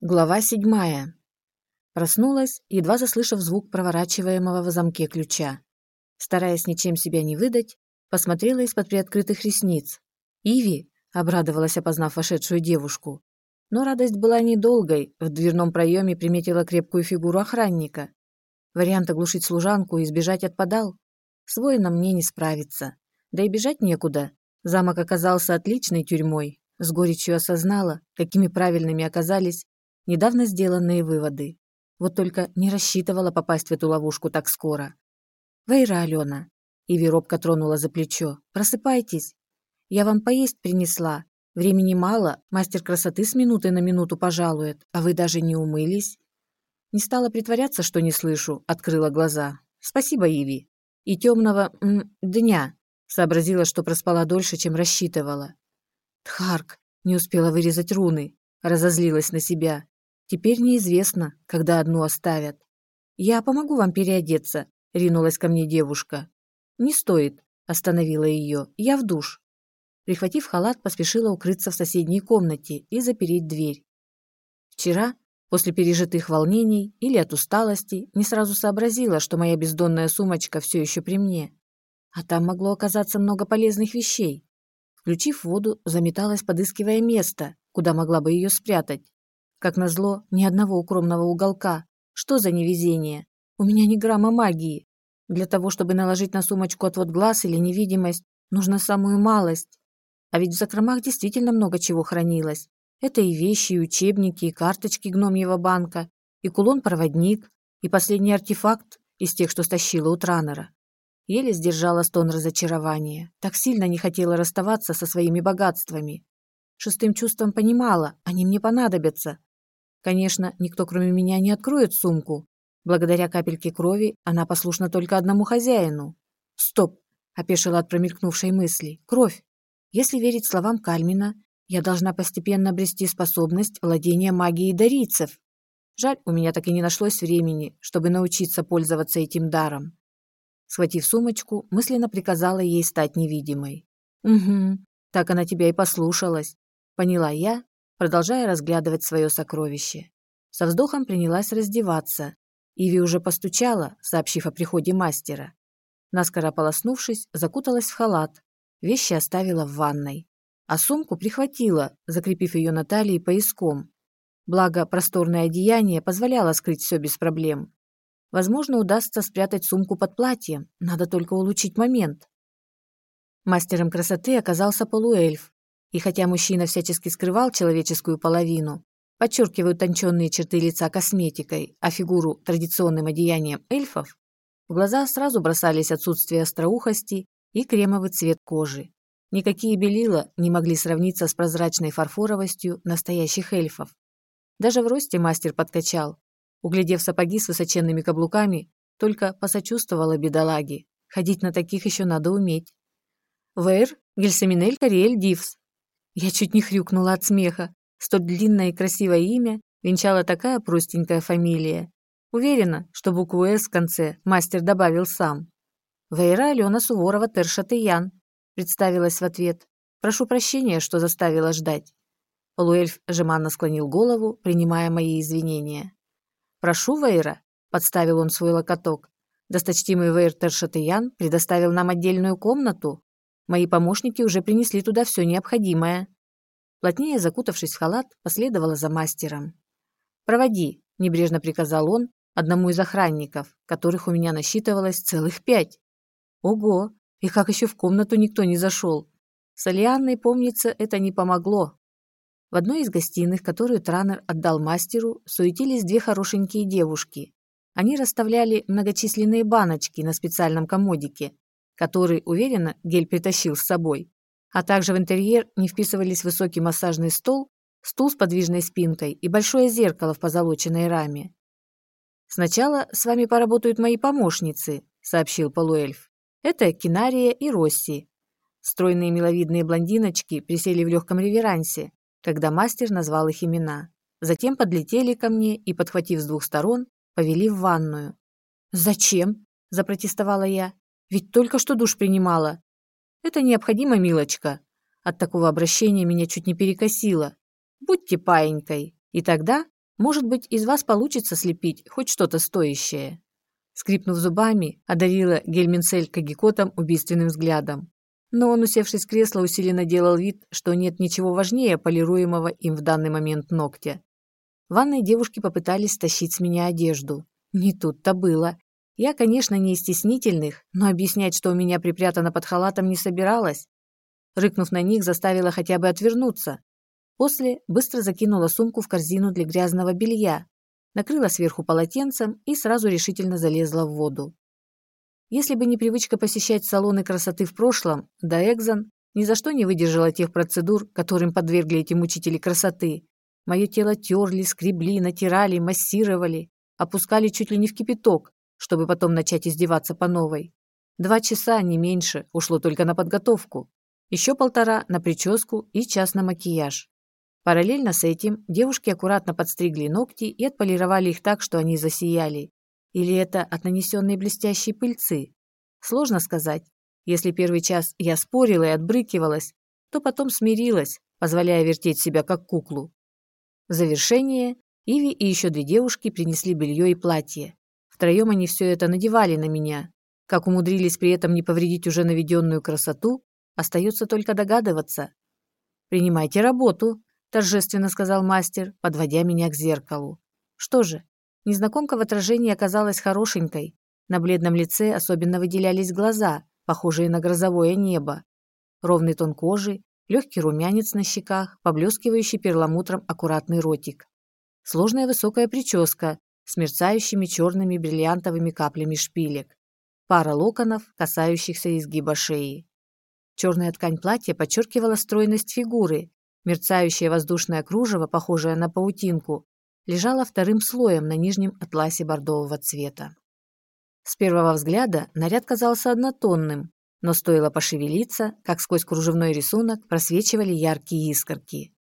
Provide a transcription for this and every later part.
Глава седьмая. Проснулась, едва заслышав звук проворачиваемого в замке ключа. Стараясь ничем себя не выдать, посмотрела из-под приоткрытых ресниц. «Иви!» – обрадовалась, опознав вошедшую девушку. Но радость была недолгой, в дверном проеме приметила крепкую фигуру охранника. Вариант оглушить служанку и сбежать отпадал. С воином мне не справиться. Да и бежать некуда. Замок оказался отличной тюрьмой. С горечью осознала, какими правильными оказались недавно сделанные выводы. Вот только не рассчитывала попасть в эту ловушку так скоро. «Вейра, Алена!» Иви робко тронула за плечо. «Просыпайтесь! Я вам поесть принесла. Времени мало, мастер красоты с минуты на минуту пожалует, а вы даже не умылись». Не стала притворяться, что не слышу, открыла глаза. «Спасибо, Иви. И темного м, дня». Сообразила, что проспала дольше, чем рассчитывала. «Тхарк!» Не успела вырезать руны. Разозлилась на себя. Теперь неизвестно, когда одну оставят. «Я помогу вам переодеться», — ринулась ко мне девушка. «Не стоит», — остановила ее. «Я в душ». Прихватив халат, поспешила укрыться в соседней комнате и запереть дверь. Вчера, после пережитых волнений или от усталости, не сразу сообразила, что моя бездонная сумочка все еще при мне. А там могло оказаться много полезных вещей. Включив воду, заметалась, подыскивая место, куда могла бы ее спрятать. Как назло, ни одного укромного уголка. Что за невезение? У меня ни грамма магии. Для того, чтобы наложить на сумочку отвод глаз или невидимость, нужно самую малость. А ведь в закромах действительно много чего хранилось. Это и вещи, и учебники, и карточки гномьего банка, и кулон-проводник, и последний артефакт из тех, что стащила у Транера. Еле сдержала стон разочарования. Так сильно не хотела расставаться со своими богатствами. Шестым чувством понимала, они мне понадобятся. Конечно, никто кроме меня не откроет сумку. Благодаря капельке крови она послушна только одному хозяину. Стоп, опешила от промелькнувшей мысли. Кровь. Если верить словам Кальмина, я должна постепенно обрести способность владения магией дарийцев. Жаль, у меня так и не нашлось времени, чтобы научиться пользоваться этим даром. Схватив сумочку, мысленно приказала ей стать невидимой. «Угу, так она тебя и послушалась», — поняла я продолжая разглядывать свое сокровище. Со вздохом принялась раздеваться. Иви уже постучала, сообщив о приходе мастера. Наскоро полоснувшись, закуталась в халат. Вещи оставила в ванной. А сумку прихватила, закрепив ее на талии пояском. Благо, просторное одеяние позволяло скрыть все без проблем. Возможно, удастся спрятать сумку под платьем, надо только улучшить момент. Мастером красоты оказался полуэльф, и хотя мужчина всячески скрывал человеческую половину, подчеркивая утонченные черты лица косметикой, а фигуру традиционным одеянием эльфов, в глаза сразу бросались отсутствие остроухости и кремовый цвет кожи. Никакие белила не могли сравниться с прозрачной фарфоровостью настоящих эльфов. Даже в росте мастер подкачал. Углядев сапоги с высоченными каблуками, только посочувствовала бедолаге. Ходить на таких еще надо уметь. Вейр Гельсаминель Кориэль Дивс, я чуть не хрюкнула от смеха. Столь длинное и красивое имя венчала такая простенькая фамилия. Уверена, что букву «С» в конце мастер добавил сам. «Вейра Алена Суворова Тершатыян», представилась в ответ. «Прошу прощения, что заставила ждать». Полуэльф жеманно склонил голову, принимая мои извинения. «Прошу, Вейра», — подставил он свой локоток. «Досточтимый Вейр Тершатыян предоставил нам отдельную комнату, Мои помощники уже принесли туда все необходимое. Плотнее закутавшись в халат, последовала за мастером. «Проводи», – небрежно приказал он одному из охранников, которых у меня насчитывалось целых пять. Ого, и как еще в комнату никто не зашел. С Алианной, помнится, это не помогло. В одной из гостиных, которую Транер отдал мастеру, суетились две хорошенькие девушки. Они расставляли многочисленные баночки на специальном комодике, который, уверенно, Гель притащил с собой. А также в интерьер не вписывались высокий массажный стол, стул с подвижной спинкой и большое зеркало в позолоченной раме. «Сначала с вами поработают мои помощницы», — сообщил полуэльф. «Это Кинария и Росси». Стройные миловидные блондиночки присели в легком реверансе, когда мастер назвал их имена. Затем подлетели ко мне и, подхватив с двух сторон, повели в ванную. «Зачем?» – запротестовала я. Ведь только что душ принимала. Это необходимо, милочка. От такого обращения меня чуть не перекосило. Будьте паенькой, и тогда Может быть, из вас получится слепить хоть что-то стоящее. Скрипнув зубами, одарила Гельминцель Кагикотом убийственным взглядом. Но он, усевшись в кресло, усиленно делал вид, что нет ничего важнее полируемого им в данный момент ногтя. В ванной девушки попытались стащить с меня одежду. Не тут-то было. Я, конечно, не из стеснительных, но объяснять, что у меня припрятано под халатом, не собиралась. Рыкнув на них, заставила хотя бы отвернуться. После быстро закинула сумку в корзину для грязного белья, накрыла сверху полотенцем и сразу решительно залезла в воду. Если бы не привычка посещать салоны красоты в прошлом, да Экзон ни за что не выдержала тех процедур, которым подвергли эти мучители красоты. Мое тело терли, скребли, натирали, массировали, опускали чуть ли не в кипяток, чтобы потом начать издеваться по новой. Два часа, не меньше, ушло только на подготовку. Еще полтора на прическу и час на макияж. Параллельно с этим девушки аккуратно подстригли ногти и отполировали их так, что они засияли. Или это от нанесенной блестящей пыльцы? Сложно сказать. Если первый час я спорила и отбрыкивалась, то потом смирилась, позволяя вертеть себя как куклу. В завершение Иви и еще две девушки принесли белье и платье. Втроем они все это надевали на меня. Как умудрились при этом не повредить уже наведенную красоту, остается только догадываться. «Принимайте работу», – торжественно сказал мастер, подводя меня к зеркалу. Что же, незнакомка в отражении оказалась хорошенькой. На бледном лице особенно выделялись глаза, похожие на грозовое небо. Ровный тон кожи, легкий румянец на щеках, поблескивающий перламутром аккуратный ротик. Сложная высокая прическа, с мерцающими черными бриллиантовыми каплями шпилек. Пара локонов, касающихся изгиба шеи. Черная ткань платья подчеркивала стройность фигуры. Мерцающее воздушное кружево, похожее на паутинку, лежало вторым слоем на нижнем атласе бордового цвета. С первого взгляда наряд казался однотонным, но стоило пошевелиться, как сквозь кружевной рисунок просвечивали яркие искорки.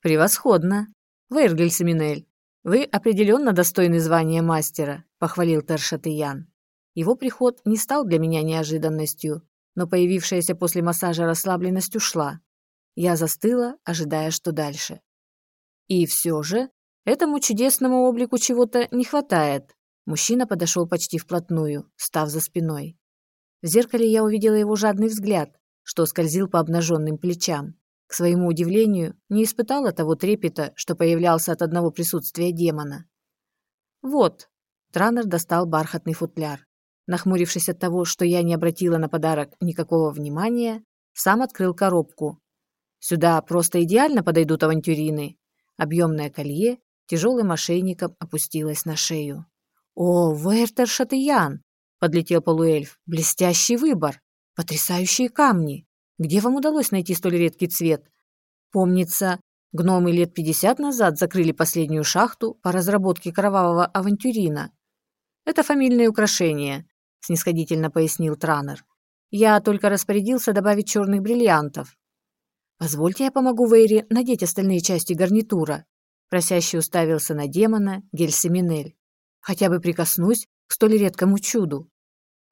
«Превосходно! Вейргель Семинель, «Вы определенно достойны звания мастера», – похвалил Таршатыян. Его приход не стал для меня неожиданностью, но появившаяся после массажа расслабленность ушла. Я застыла, ожидая, что дальше. И все же этому чудесному облику чего-то не хватает. Мужчина подошел почти вплотную, став за спиной. В зеркале я увидела его жадный взгляд, что скользил по обнаженным плечам к своему удивлению, не испытала того трепета, что появлялся от одного присутствия демона. «Вот», – Транер достал бархатный футляр. Нахмурившись от того, что я не обратила на подарок никакого внимания, сам открыл коробку. Сюда просто идеально подойдут авантюрины. Объемное колье тяжелым ошейником опустилось на шею. «О, Вертер Шатыян!» – подлетел полуэльф. «Блестящий выбор! Потрясающие камни! Где вам удалось найти столь редкий цвет? Помнится, гномы лет 50 назад закрыли последнюю шахту по разработке кровавого авантюрина. Это фамильное украшение, снисходительно пояснил Транер. Я только распорядился добавить черных бриллиантов. Позвольте, я помогу Вейре надеть остальные части гарнитура. Просящий уставился на демона Гельсеминель. Хотя бы прикоснусь к столь редкому чуду.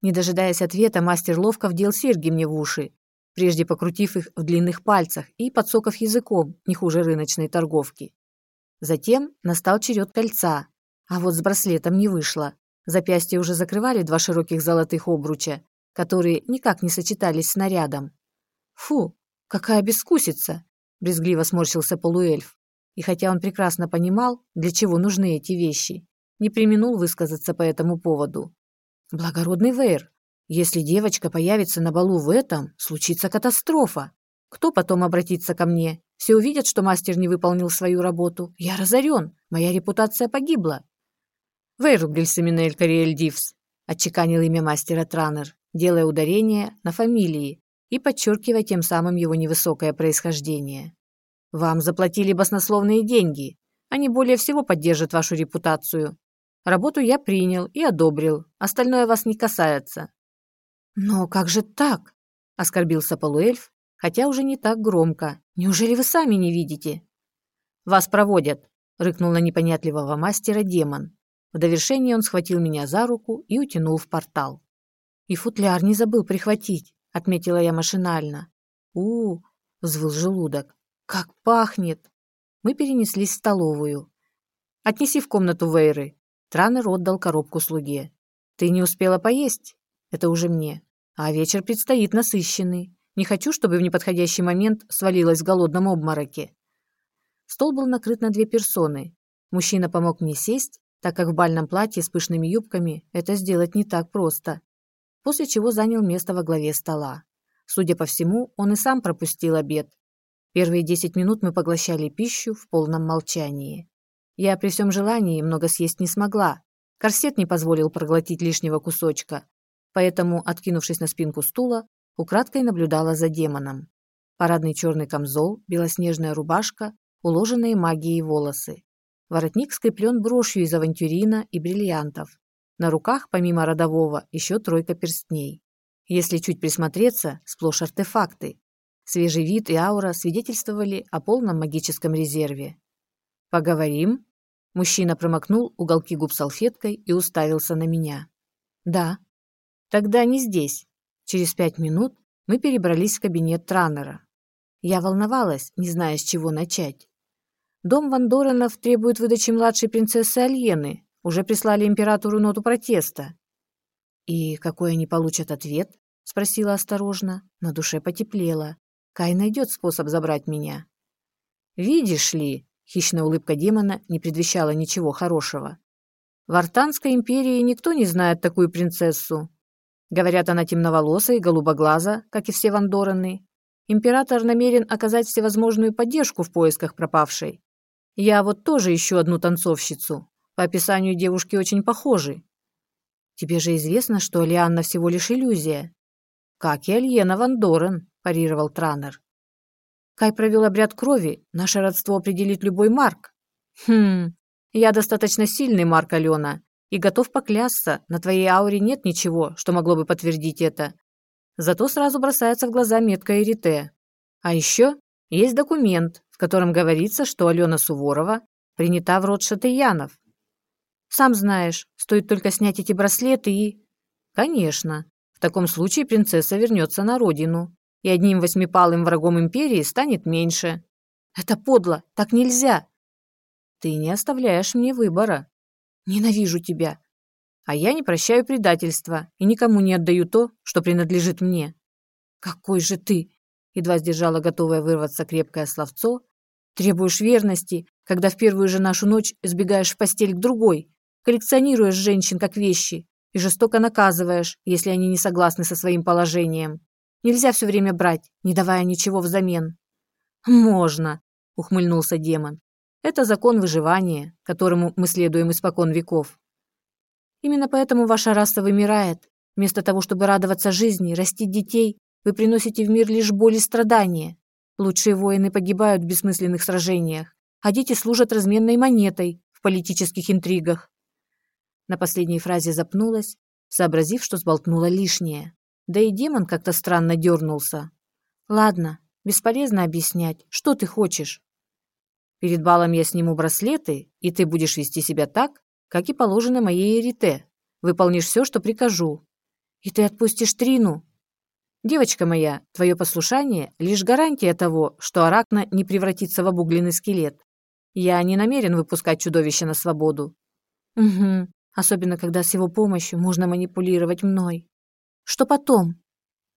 Не дожидаясь ответа, мастер ловко вдел серьги мне в уши прежде покрутив их в длинных пальцах и подсоков языком, не хуже рыночной торговки. Затем настал черед кольца, а вот с браслетом не вышло. Запястья уже закрывали два широких золотых обруча, которые никак не сочетались с нарядом. «Фу, какая бескусица!» – брезгливо сморщился полуэльф. И хотя он прекрасно понимал, для чего нужны эти вещи, не применул высказаться по этому поводу. «Благородный Вейр, если девочка появится на балу в этом, случится катастрофа. Кто потом обратится ко мне? Все увидят, что мастер не выполнил свою работу. Я разорен, моя репутация погибла. Вейругель Семинель Кариэль Дивс, отчеканил имя мастера Транер, делая ударение на фамилии и подчеркивая тем самым его невысокое происхождение. Вам заплатили баснословные деньги. Они более всего поддержат вашу репутацию. Работу я принял и одобрил. Остальное вас не касается. «Но как же так?» – оскорбился полуэльф, хотя уже не так громко. «Неужели вы сами не видите?» «Вас проводят», – рыкнул на непонятливого мастера демон. В довершение он схватил меня за руку и утянул в портал. «И футляр не забыл прихватить», – отметила я машинально. у, -у взвыл желудок. «Как пахнет!» Мы перенеслись в столовую. Отнеси в комнату Вейры». Транер отдал коробку слуге. «Ты не успела поесть?» «Это уже мне. А вечер предстоит насыщенный. Не хочу, чтобы в неподходящий момент свалилась в голодном обмороке». Стол был накрыт на две персоны. Мужчина помог мне сесть, так как в бальном платье с пышными юбками это сделать не так просто. После чего занял место во главе стола. Судя по всему, он и сам пропустил обед. Первые десять минут мы поглощали пищу в полном молчании. Я при всем желании много съесть не смогла. Корсет не позволил проглотить лишнего кусочка. Поэтому, откинувшись на спинку стула, украдкой наблюдала за демоном. Парадный черный камзол, белоснежная рубашка, уложенные магией волосы. Воротник скреплен брошью из авантюрина и бриллиантов. На руках, помимо родового, еще тройка перстней. Если чуть присмотреться, сплошь артефакты. Свежий вид и аура свидетельствовали о полном магическом резерве. «Поговорим?» Мужчина промокнул уголки губ салфеткой и уставился на меня. «Да». «Тогда не здесь». Через пять минут мы перебрались в кабинет Транера. Я волновалась, не зная, с чего начать. Дом Вандоренов требует выдачи младшей принцессы Альены. Уже прислали императору ноту протеста. «И какой они получат ответ?» — спросила осторожно. На душе потеплело. Кай найдет способ забрать меня. «Видишь ли», — хищная улыбка демона не предвещала ничего хорошего. «В Артанской империи никто не знает такую принцессу. Говорят, она темноволосая и голубоглаза, как и все Вандорены. Император намерен оказать всевозможную поддержку в поисках пропавшей. Я вот тоже ищу одну танцовщицу. По описанию девушки очень похожи. Тебе же известно, что Лианна всего лишь иллюзия. Как и Альена Ван Дорен, парировал Транер. Кай провел обряд крови, наше родство определит любой Марк. Хм, я достаточно сильный Марк Алена и готов поклясться, на твоей ауре нет ничего, что могло бы подтвердить это. Зато сразу бросается в глаза метка Эрите. А еще есть документ, в котором говорится, что Алена Суворова принята в род Шатыянов. Сам знаешь, стоит только снять эти браслеты и... Конечно. В таком случае принцесса вернется на родину, и одним восьмипалым врагом империи станет меньше. Это подло, так нельзя. Ты не оставляешь мне выбора. Ненавижу тебя. А я не прощаю предательства и никому не отдаю то, что принадлежит мне. Какой же ты, едва сдержала готовое вырваться крепкое словцо, требуешь верности, когда в первую же нашу ночь сбегаешь в постель к другой, коллекционируешь женщин как вещи и жестоко наказываешь, если они не согласны со своим положением. Нельзя все время брать, не давая ничего взамен. Можно, ухмыльнулся демон. Это закон выживания, которому мы следуем испокон веков. Именно поэтому ваша раса вымирает. Вместо того, чтобы радоваться жизни, растить детей, вы приносите в мир лишь боль и страдания. Лучшие воины погибают в бессмысленных сражениях, а дети служат разменной монетой в политических интригах. На последней фразе запнулась, сообразив, что сболтнула лишнее. Да и демон как-то странно дернулся. «Ладно, бесполезно объяснять. Что ты хочешь?» «Перед балом я сниму браслеты, и ты будешь вести себя так, как и положено моей Эрите. Выполнишь все, что прикажу. И ты отпустишь Трину?» «Девочка моя, твое послушание — лишь гарантия того, что Аракна не превратится в обугленный скелет. Я не намерен выпускать чудовище на свободу». «Угу особенно когда с его помощью можно манипулировать мной. Что потом?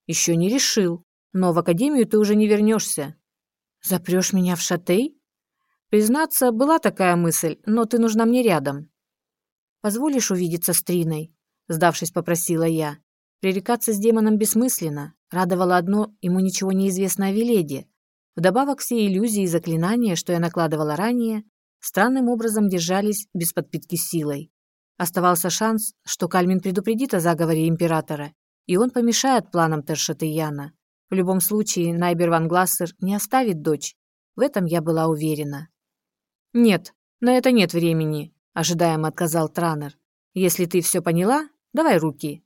Еще не решил, но в академию ты уже не вернешься. Запрешь меня в шатей? Признаться, была такая мысль, но ты нужна мне рядом. Позволишь увидеться с Триной? Сдавшись, попросила я. Пререкаться с демоном бессмысленно. Радовало одно, ему ничего не известно о Веледе. Вдобавок все иллюзии и заклинания, что я накладывала ранее, странным образом держались без подпитки силой. Оставался шанс, что Кальмин предупредит о заговоре императора, и он помешает планам Тершатыяна. В любом случае, Найбер ван Глассер не оставит дочь. В этом я была уверена. «Нет, на это нет времени», – ожидаемо отказал Транер. «Если ты все поняла, давай руки».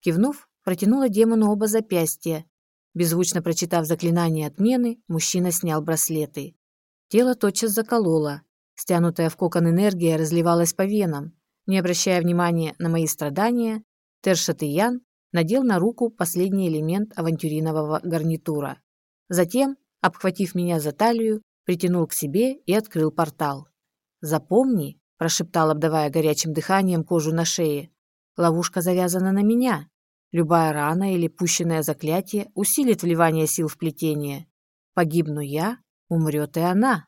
Кивнув, протянула демону оба запястья. Беззвучно прочитав заклинание отмены, мужчина снял браслеты. Тело тотчас закололо. Стянутая в кокон энергия разливалась по венам. Не обращая внимания на мои страдания, Тершатыян надел на руку последний элемент авантюринового гарнитура. Затем, обхватив меня за талию, притянул к себе и открыл портал. «Запомни», – прошептал, обдавая горячим дыханием кожу на шее. «Ловушка завязана на меня. Любая рана или пущенное заклятие усилит вливание сил в плетение. Погибну я, умрет и она».